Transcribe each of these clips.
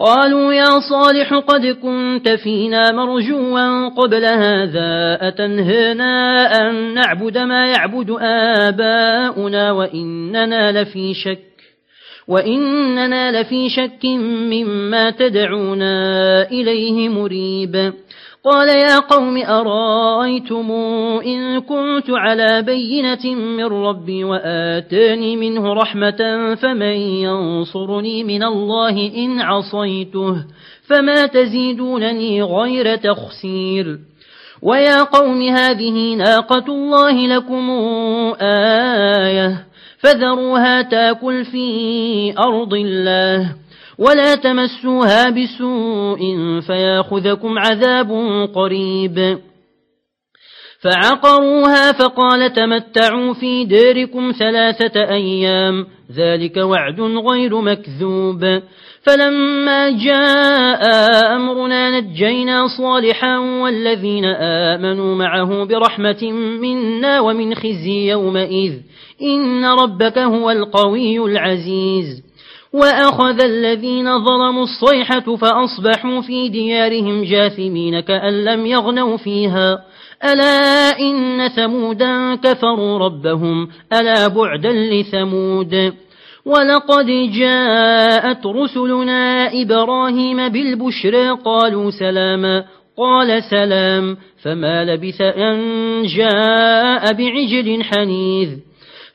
قالوا يا صالح قد كنت فينا مرجوا قبل هذا أتنهنا أن نعبد ما يعبد آباؤنا وإننا لفي شك وإننا لفي شك مما تدعونا إليه مريب. قال يا قوم أرأيتم إن كنت على بينة من ربي وآتاني منه رحمة فمن ينصرني من الله إن عصيته فما تزيدونني غير تخسير ويا قوم هذه ناقة الله لكم آية فذروها تاكل في أرض الله ولا تمسوها بسوء فياخذكم عذاب قريب. فعقروها فقال تمتعوا في ديركم ثلاثة أيام ذلك وعد غير مكذوب. فلما جاء أمرنا نجينا صالحا والذين آمنوا معه برحمة منا ومن خزي يومئذ. إن ربك هو القوي العزيز. وأخذ الذين ظلموا الصيحة فأصبحوا في ديارهم جاثمين كأن لم يغنوا فيها. ألا إن ثمودا كفروا ربهم. ألا بعدا لثمود. ولقد جاءت رسلنا إبراهيم بالبشر قالوا سلاما. قال سلام. فما لبث أن جاء بعجل حنيذ.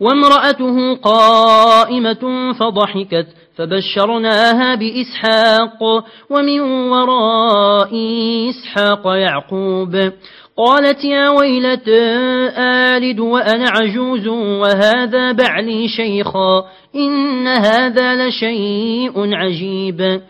وامرأته قائمة فضحكت فبشرناها بإسحاق ومن وراء إسحاق يعقوب قالت يا ويلت آلد وأنا عجوز وهذا بعلي شيخا إن هذا لشيء عجيب